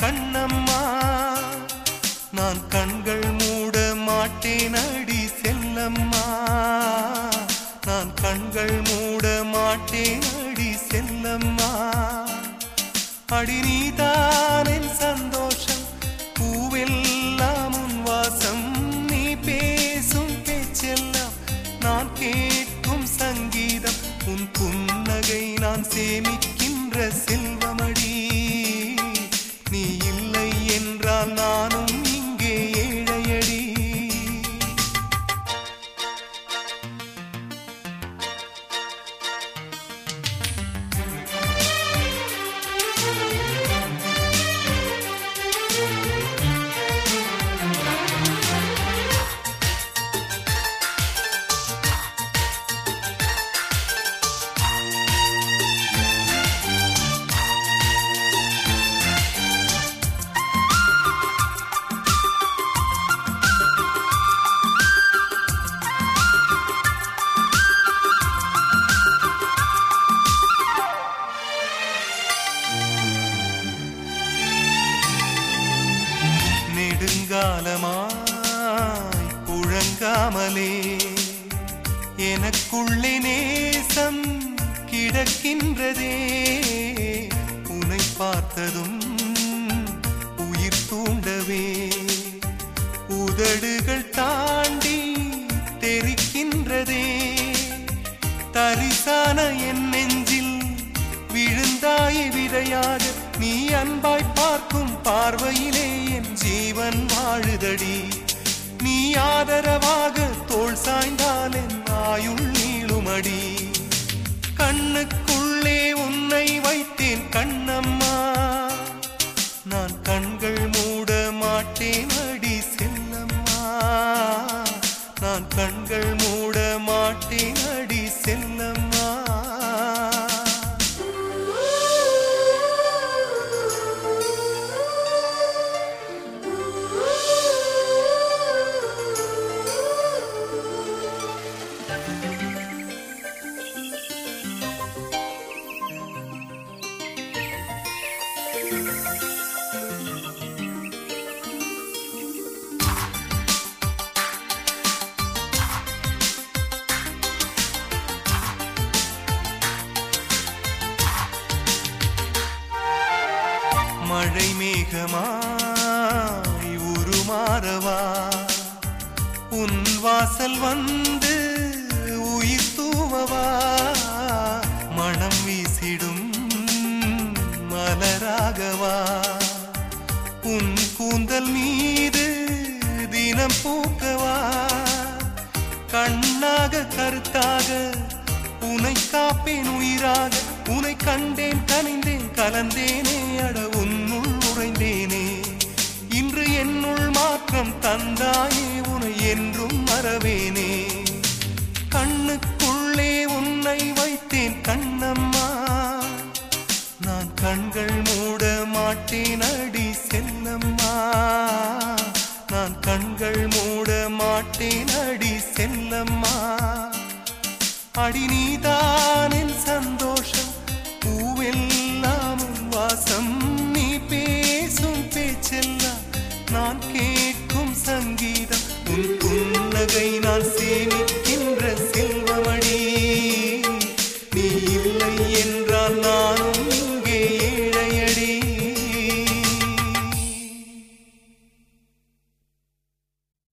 கண்ணம்மா நான் கண்கள் மூட மாட்டேன் அடி செல்லம்மா. நான் கண்கள் மூட மாட்டேன் அடி செல்லம்மா. அடி நீதானின் சந்தோஷம் பூவெல்லாம் உன் வாசம். நீ பேசும் பேச்செல்லாம் நான் கேட்கும் சங்கீதம். உன் புன்னகை நான் சேமிக்கின்ற செல்வம். நெடுங்காலமாய் புழங்காமலே எனக்குள்ளே நேசம் கிடக்கின்றதே. உனை பார்த்ததும் உயிர் தூண்டவே. உதடுகள் தாண்டி தெரிக்கின்றதே. தரிசான என் நெஞ்சில் விழுந்தாய் விதையாக நீ அன்பாய் பார்க்கும் பார்வையிலே. தேடி நீ ஆதரவாக தோல் சாய்ந்தால் என் ஆயுள் நீளுமடி. கண்ணுக்குள் மழை மேகமாய் உருமாறவா? உன் வாசல் வந்து உயிர் தூவவா? மனம் வீசிடும் மலராகவா? உன் கூந்தல் மீது தினம் பூக்கவா? கண்ணாக கருத்தாக உனை காப்பேன் உயிராக. உனை கண்டேன் கனிந்தேன் கலந்தேனே அட தெய்வம் தந்தாயே உனை என்றும் மறவேனே. கண்ணுக்குள்ளே உன்னை வைத்தேன் கண்ணம்மா. நான் கண்கள் மூட மாட்டேன் அடி செல்லம்மா. நான் கண்கள் மூட மாட்டேன் அடி செல்லம்மா. அடி நீதானின் சந்தோஷம் பூவெல்லாம் வாசம். நீ பேசும் பேச்செல்லாம் நான் கேட்டு சங்கீதம் உன் புன்னகை நான் சேமி